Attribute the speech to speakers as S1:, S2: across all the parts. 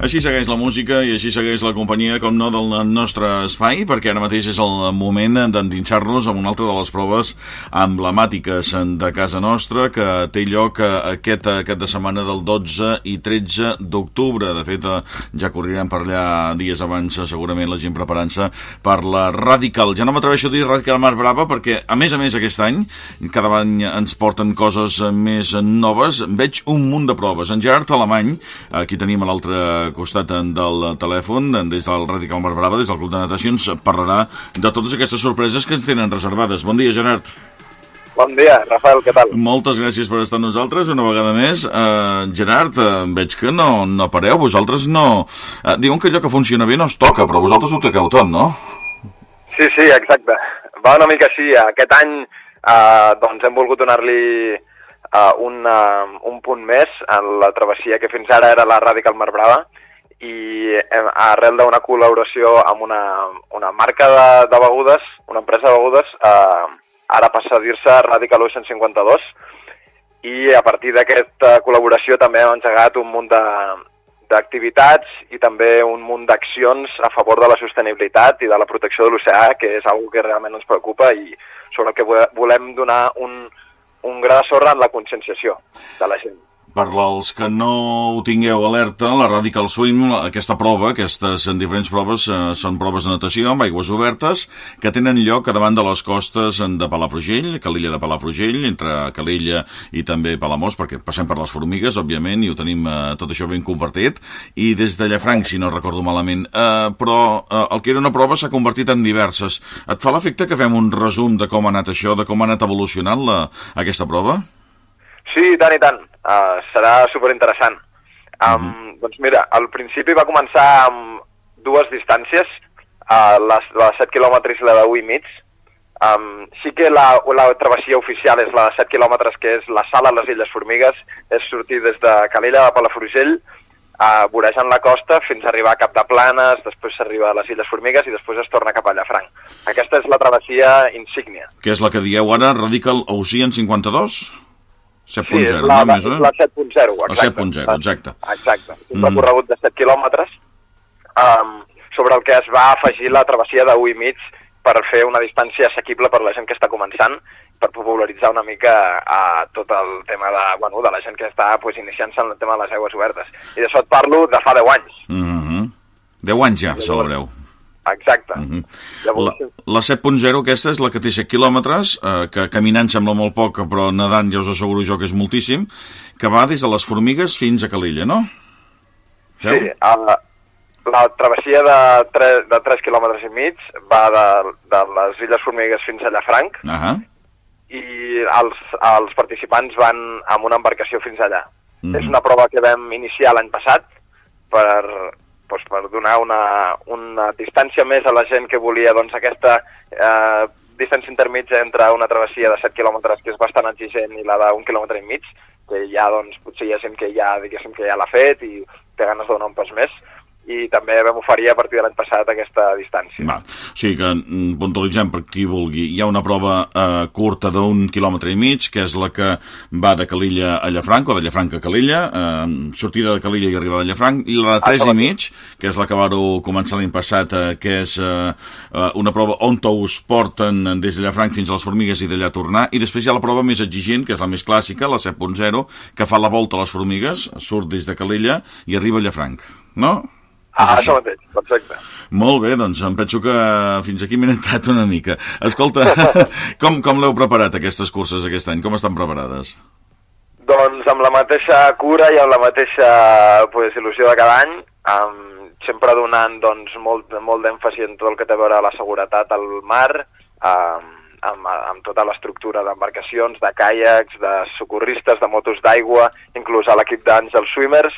S1: Així segueix la música i així segueix la companyia, com no, del nostre espai, perquè ara mateix és el moment d'endinsar-nos en una altra de les proves emblemàtiques de casa nostra, que té lloc aquest cap de setmana del 12 i 13 d'octubre. De fet, ja corrirem per allà dies abans, segurament, la gent preparant-se per la Radical. Ja no m'atreveixo a dir Radical Mar Brava, perquè, a més a més, aquest any, cada any ens porten coses més noves. Veig un munt de proves. En Gerard Alemany, aquí tenim a costat del telèfon, des del Radical Mar Brava, des del Club de Natació, ens parlarà de totes aquestes sorpreses que ens tenen reservades. Bon dia, Gerard.
S2: Bon dia, Rafael, què tal?
S1: Moltes gràcies per estar amb nosaltres una vegada més. Uh, Gerard, uh, veig que no, no pareu, vosaltres no... Uh, diuen que allò que funciona bé no es toca, però vosaltres ho toqueu tot, no?
S2: Sí, sí, exacte. Va una mica així. Aquest any uh, doncs hem volgut donar-li uh, un, uh, un punt més en la travessia que fins ara era la Radical Mar Brava i hem, arrel d'una col·laboració amb una, una marca de, de begudes, una empresa de begudes, uh, ara passa a dir-se Radical Ocean 52 i a partir d'aquesta col·laboració també hem engegat un munt d'activitats i també un munt d'accions a favor de la sostenibilitat i de la protecció de l'oceà, que és una que realment ens preocupa i sobre el que volem donar un, un gra de sorra en la conscienciació de la gent.
S1: Per als que no ho tingueu alerta, la Radical Swim, aquesta prova, aquestes en diferents proves, eh, són proves de natació amb aigües obertes que tenen lloc a davant de les costes de Palafrugell, Calilla de Palafrugell, entre Calella i també Palamós, perquè passem per les formigues, òbviament, i ho tenim eh, tot això ben compartit, i des de Llafranc, si no recordo malament. Eh, però eh, el que era una prova s'ha convertit en diverses. Et fa l'efecte que fem un resum de com ha anat això, de com ha anat evolucionant la, aquesta prova?
S2: Sí, tant i tant. Uh, serà superinteressant. Um, mm -hmm. Doncs mira, al principi va començar amb dues distàncies, uh, les, les 7 quilòmetres i la de 1 i mig. Um, sí que la, la travessia oficial és la de 7 quilòmetres, que és la sala a les Illes Formigues, és sortir des de Calella de Palafrugell, uh, vorejant la costa fins a arribar a Cap de Planes, després s'arriba a les Illes Formigues i després es torna cap a Llafranc. Aquesta és la travessia insígnia.
S1: Que és la que dieu ara Radical Ocean 52? 7.0,
S2: sí, la,
S1: no més, eh?
S2: la 7.0, exacte.
S1: La 7.0, exacte.
S2: Exacte, un mm. recorregut de 7 quilòmetres um, sobre el que es va afegir la travessia de 1 i mig per fer una distància assequible per la gent que està començant, per popularitzar una mica a tot el tema de, bueno, de la gent que està pues, iniciant-se en el tema de les aigües obertes. I d'això et parlo de fa 10 anys.
S1: Mm -hmm. 10 anys ja, celebreu.
S2: Exacte. Uh -huh.
S1: Llavors... La, la 7.0 aquesta és la que té 7 quilòmetres, eh, que caminant sembla molt poc, però nedant ja us asseguro jo que és moltíssim, que va des de les Formigues fins a Calella, no?
S2: Feu? Sí, a la, la travessia de 3, de 3 quilòmetres i mig va de, de les Illes Formigues fins a Llafranc,
S1: uh -huh.
S2: i els, els participants van amb una embarcació fins allà. Uh -huh. És una prova que vam iniciar l'any passat per, doncs, per donar una, una distància més a la gent que volia doncs, aquesta eh, distància intermitja entre una travessia de 7 quilòmetres, que és bastant exigent, i la d'un quilòmetre i mig, que ja, doncs, potser hi ha gent que ja, diguéssim, que ja l'ha fet i té ganes de donar un pas més, i també vam oferir a partir de l'any passat aquesta distància.
S1: Va. O sigui que mm, puntualitzem per qui vulgui. Hi ha una prova eh, curta d'un quilòmetre i mig, que és la que va de Calilla a Llafranc, o de Llafranc a Calilla, eh, sortida de Calilla i arribada a Llafranc, i la de 3 ah, i mig, que és la que vareu començar l'any passat, eh, que és eh, eh una prova on us porten des de Llafranc fins a les Formigues i d'allà tornar, i després hi ha la prova més exigent, que és la més clàssica, la 7.0, que fa la volta a les Formigues, surt des de Calilla i arriba a Llafranc, no?
S2: Ah, això mateix, perfecte.
S1: Molt bé, doncs em penso que fins aquí m'he entrat una mica. Escolta, com, com l'heu preparat aquestes curses aquest any? Com estan preparades?
S2: Doncs amb la mateixa cura i amb la mateixa pues, il·lusió de cada any, amb, sempre donant doncs, molt, molt d'èmfasi en tot el que té a veure la seguretat al mar, amb, amb, amb tota l'estructura d'embarcacions, de caiacs, de socorristes, de motos d'aigua, inclús a l'equip d'Àngel Swimmers,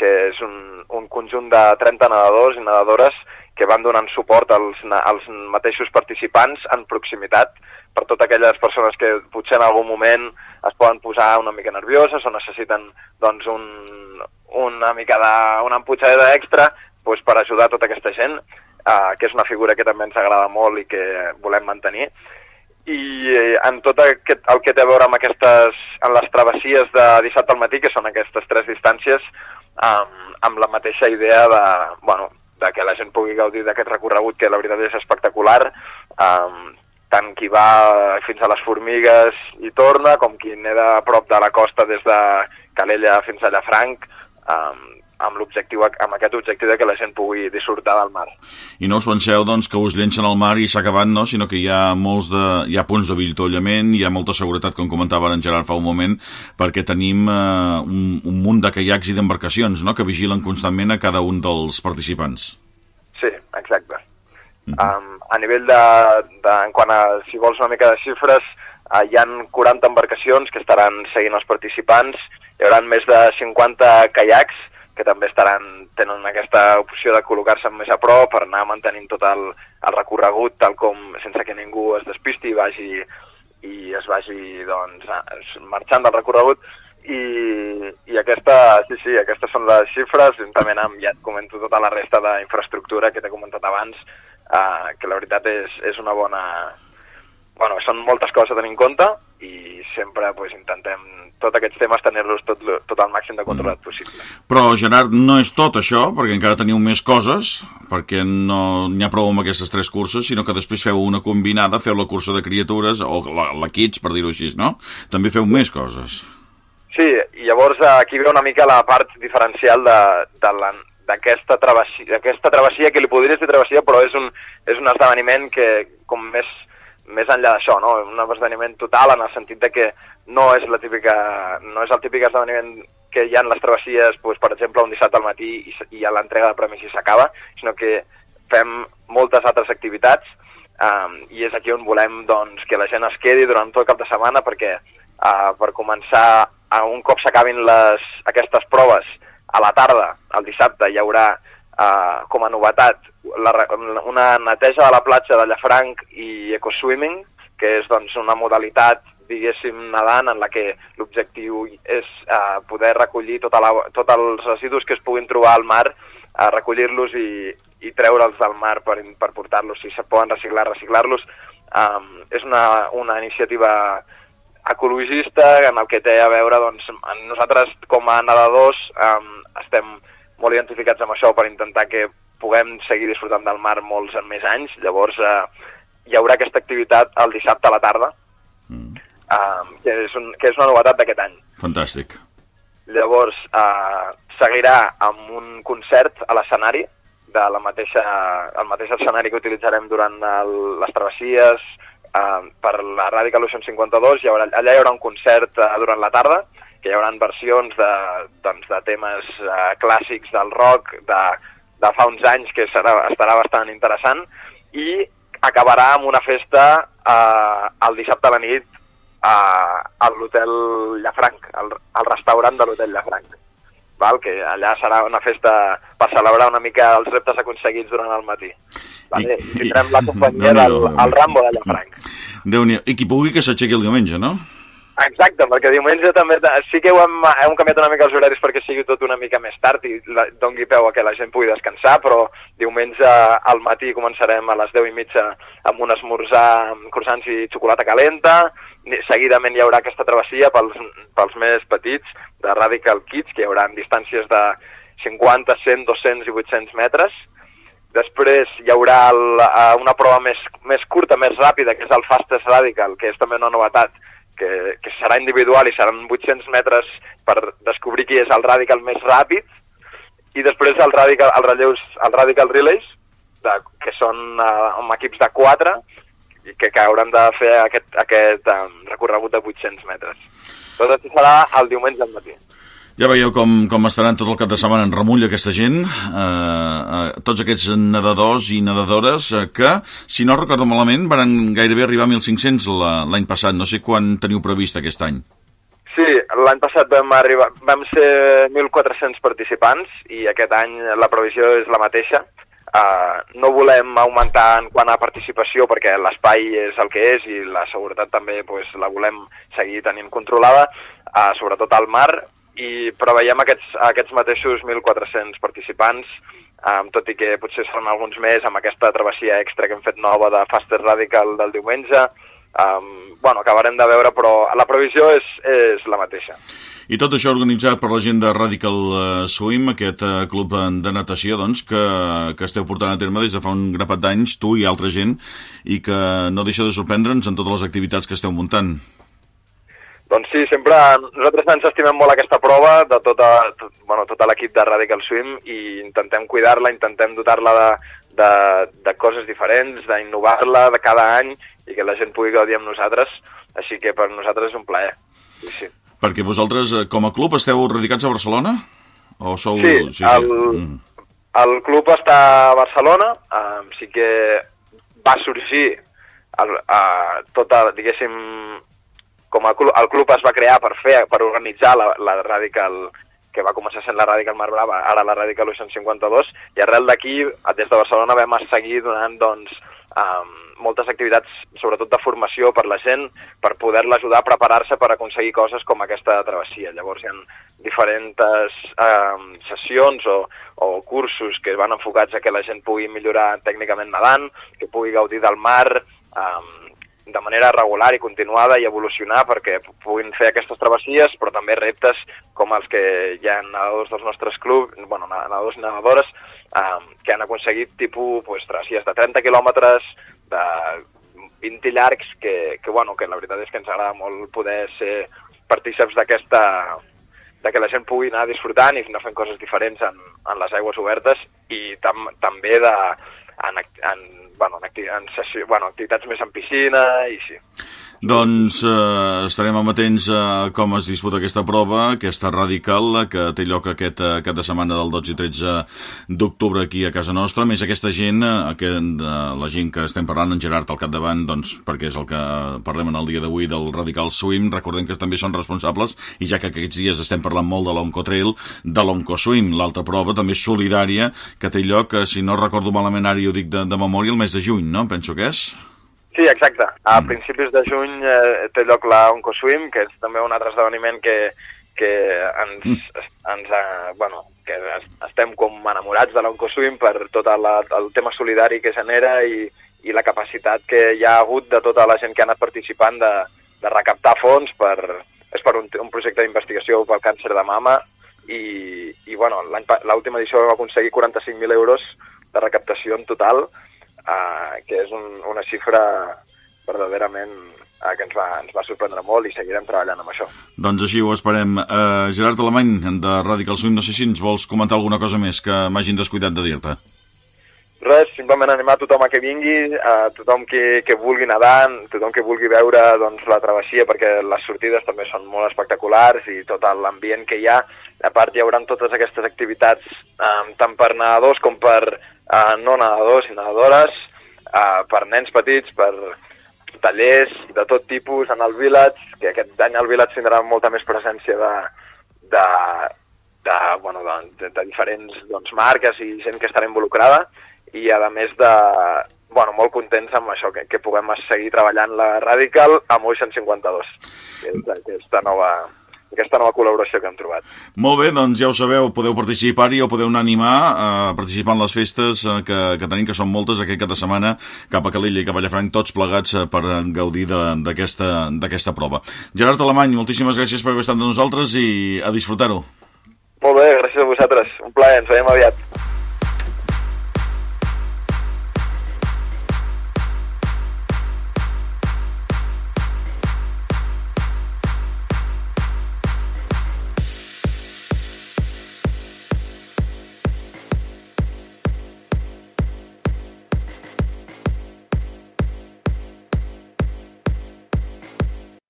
S2: que és un, un conjunt de 30 nedadors i nedadores que van donant suport als, als mateixos participants en proximitat per totes aquelles persones que potser en algun moment es poden posar una mica nervioses o necessiten doncs, un, una mica de, una emputxadeta extra doncs, per ajudar tota aquesta gent, eh, que és una figura que també ens agrada molt i que volem mantenir. I eh, en tot aquest, el que té a veure amb aquestes, en les travessies de dissabte al matí, que són aquestes tres distàncies, amb, amb la mateixa idea de, bueno, de que la gent pugui gaudir d'aquest recorregut que la veritat és espectacular, um, tant qui va fins a les formigues i torna, com qui n'era a prop de la costa des de Calella fins a Llafranc, um, l'objectiu amb aquest objectiu de que la gent pugui disfrutar del mar.
S1: I no us penseu doncs, que us llencen al mar i s'ha acabat, no? sinó que hi ha molts de, hi ha punts de villtollament, hi ha molta seguretat, com comentava en Gerard fa un moment, perquè tenim eh, un, un munt de caiacs i d'embarcacions no? que vigilen constantment a cada un dels participants.
S2: Sí, exacte. Uh -huh. um, a nivell de, de, en quant a, si vols una mica de xifres, uh, hi han 40 embarcacions que estaran seguint els participants, hi haurà més de 50 caiacs, que també estaran, tenen aquesta opció de col·locar-se més a prop per anar mantenint tot el, el recorregut tal com, sense que ningú es despisti i vagi i es vagi doncs, marxant del recorregut. I, i aquesta, sí, sí, aquestes són les xifres, juntament amb, ja et comento tota la resta d'infraestructura que t'he comentat abans, eh, que la veritat és, és una bona... Bueno, són moltes coses a tenir en compte i sempre pues, intentem tots aquests temes tenir-los tot, tot el màxim de controlat mm. possible.
S1: Però, Gerard, no és tot això, perquè encara teniu més coses, perquè no n'hi ha prou amb aquestes tres curses, sinó que després feu una combinada, feu la cursa de criatures, o la, la Kids, per dir-ho així, no? També feu més coses.
S2: Sí, i llavors aquí ve una mica la part diferencial de, de la, d'aquesta travessia, aquesta travessia que li podries dir travessia, però és un, és un esdeveniment que, com més, més enllà d'això, no? un esdeveniment total en el sentit de que no és, la típica, no és el típic esdeveniment que hi ha en les travessies, doncs, per exemple, un dissabte al matí i, i a l'entrega de premis i s'acaba, sinó que fem moltes altres activitats um, i és aquí on volem doncs, que la gent es quedi durant tot el cap de setmana perquè uh, per començar, uh, un cop s'acabin aquestes proves, a la tarda, el dissabte, hi haurà uh, com a novetat la, una neteja de la platja de Llafranc i ecoswimming, que és doncs, una modalitat diguéssim, nedant, en la que l'objectiu és eh, poder recollir tota la, tots els residus que es puguin trobar al mar, eh, recollir-los i, i treure'ls del mar per, per portar-los, si se poden reciclar, reciclar-los. Um, és una, una iniciativa ecologista en el que té a veure, doncs, nosaltres com a nedadors um, estem molt identificats amb això per intentar que puguem seguir disfrutant del mar molts més anys. Llavors, eh, hi haurà aquesta activitat el dissabte a la tarda, mm uh, que, és un, que és una novetat d'aquest any.
S1: Fantàstic.
S2: Llavors, uh, seguirà amb un concert a l'escenari, de la mateixa, el mateix escenari que utilitzarem durant el, les travessies, uh, per la Radical Ocean 52, hi haurà, allà hi haurà un concert uh, durant la tarda, que hi haurà versions de, doncs, de temes uh, clàssics del rock de, de fa uns anys, que serà, estarà bastant interessant, i acabarà amb una festa eh, el dissabte a la nit a, a l'hotel Llafranc, al, al restaurant de l'hotel Llafranc. Val? que allà serà una festa per celebrar una mica els reptes aconseguits durant el matí. Vale? I, Tindrem la companyia del el Rambo de Llafranc.
S1: déu nhi I qui pugui que s'aixequi el diumenge, no?
S2: Exacte, perquè diumenge també sí que ho hem, hem canviat una mica els horaris perquè sigui tot una mica més tard i la, dongui peu a que la gent pugui descansar, però diumenge al matí començarem a les 10 i mitja amb un esmorzar amb croissants i xocolata calenta, seguidament hi haurà aquesta travessia pels, pels més petits de Radical Kids, que hi haurà distàncies de 50, 100, 200 i 800 metres, Després hi haurà el, una prova més, més curta, més ràpida, que és el Fastest Radical, que és també una novetat, que, que serà individual i seran 800 metres per descobrir qui és el radical més ràpid, i després el radical, el relleus, el radical relays, de, que són uh, amb equips de 4, i que, que hauran de fer aquest, aquest um, recorregut de 800 metres. Tot això serà el diumenge al matí.
S1: Ja veieu com, com estaran tot el cap de setmana en remull aquesta gent, eh, eh, tots aquests nedadors i nedadores eh, que, si no recordo malament, van gairebé arribar a 1.500 l'any passat. No sé quan teniu previst aquest any.
S2: Sí, l'any passat vam, arribar, vam ser 1.400 participants i aquest any la previsió és la mateixa. Uh, no volem augmentar en quant a participació perquè l'espai és el que és i la seguretat també pues, la volem seguir tenint controlada, uh, sobretot al mar, i preveiem aquests, aquests mateixos 1.400 participants, um, tot i que potser seran alguns més amb aquesta travessia extra que hem fet nova de Faster Radical del diumenge. Um, bueno, acabarem de veure, però la previsió és, és la mateixa.
S1: I tot això organitzat per la gent de Radical eh, Swim, aquest eh, club de natació doncs, que, que esteu portant a terme des de fa un grapat d'anys, tu i altra gent, i que no deixa de sorprendre'ns en totes les activitats que esteu muntant.
S2: Doncs sí, sempre nosaltres ens estimem molt aquesta prova de tota, tot, bueno, tot l'equip de Radical Swim i intentem cuidar-la, intentem dotar-la de, de, de coses diferents, d'innovar-la de cada any i que la gent pugui gaudir amb nosaltres, així que per nosaltres és un plaer. Sí, sí.
S1: Perquè vosaltres, eh, com a club, esteu radicats a Barcelona? O sou...
S2: Sí, sí, sí. El, mm. el club està a Barcelona, um, sí que va sorgir el, uh, tota, diguéssim, com a club, el club es va crear per fer, per organitzar la, la Radical, que va començar sent la Radical Mar Brava, ara la Radical 852, i arrel d'aquí, des de Barcelona, vam seguir donant, doncs, um, moltes activitats, sobretot de formació per la gent, per poder-la ajudar a preparar-se per aconseguir coses com aquesta travessia. Llavors hi ha diferents eh, sessions o, o cursos que van enfocats a que la gent pugui millorar tècnicament nedant, que pugui gaudir del mar, eh, de manera regular i continuada i evolucionar perquè puguin fer aquestes travessies, però també reptes com els que hi ha nedadors dels nostres clubs, bueno, nedadors i nedadores, eh, que han aconseguit tipus pues, travessies de 30 quilòmetres, de 20 llargs que, que, bueno, que la veritat és que ens agrada molt poder ser partíceps d'aquesta de que la gent pugui anar disfrutant i anar fent coses diferents en, en les aigües obertes i tam, també de, en, en, bueno, en, acti, en sessió, bueno, activitats més en piscina i sí.
S1: Doncs eh, estarem amatents a com es disputa aquesta prova, aquesta radical, que té lloc aquest eh, cap de setmana del 12 i 13 d'octubre aquí a casa nostra. A més, aquesta gent, eh, aquest, la gent que estem parlant, en Gerard al capdavant, doncs, perquè és el que parlem en el dia d'avui del Radical Swim, recordem que també són responsables, i ja que aquests dies estem parlant molt de l'Oncotrail, de l'Oncoswim, l'altra prova també solidària, que té lloc, eh, si no recordo malament, ara ho dic de, de memòria, el mes de juny, no? Penso que és...
S2: Sí, exacte. A mm. principis de juny eh, té lloc la OncoSwim, que és també un altre esdeveniment que, que ens, mm. ens eh, bueno, que estem com enamorats de l'OncoSwim per tot la, el tema solidari que genera i, i la capacitat que hi ha hagut de tota la gent que ha anat participant de, de recaptar fons per, és per un, un projecte d'investigació pel càncer de mama i, i bueno, l'última edició vam aconseguir 45.000 euros de recaptació en total eh, que és un, una xifra verdaderament eh, que ens va, ens va sorprendre molt i seguirem treballant amb això.
S1: Doncs així ho esperem. Uh, Gerard Alemany, de Radical Swing, no sé si ens vols comentar alguna cosa més que m'hagin descuidat de dir-te.
S2: Res, simplement animar tothom a que vingui, a tothom que, que vulgui nedar, tothom que vulgui veure doncs, la travessia, perquè les sortides també són molt espectaculars i tot l'ambient que hi ha. A part hi haurà totes aquestes activitats eh, tant per nedadors com per eh, no nedadors i nedadores, eh, per nens petits, per tallers de tot tipus en el Village, que aquest any el Village tindrà molta més presència de, de, de, bueno, de, de diferents doncs, marques i gent que estarà involucrada. I a més de, bueno, molt contents amb això, que, que puguem seguir treballant la Radical amb 852, que és aquesta nova, aquesta nova col·laboració que hem trobat.
S1: Molt bé, doncs ja ho sabeu, podeu participar-hi o podeu anar a animar a participar en les festes eh, que, que tenim, que són moltes aquest cap de setmana, cap a Calella i cap a Llafranc, tots plegats eh, per gaudir d'aquesta prova. Gerard Alemany, moltíssimes gràcies per haver estat amb nosaltres i a disfrutar-ho.
S2: Molt bé, gràcies a vosaltres. Un plaer, ens veiem aviat.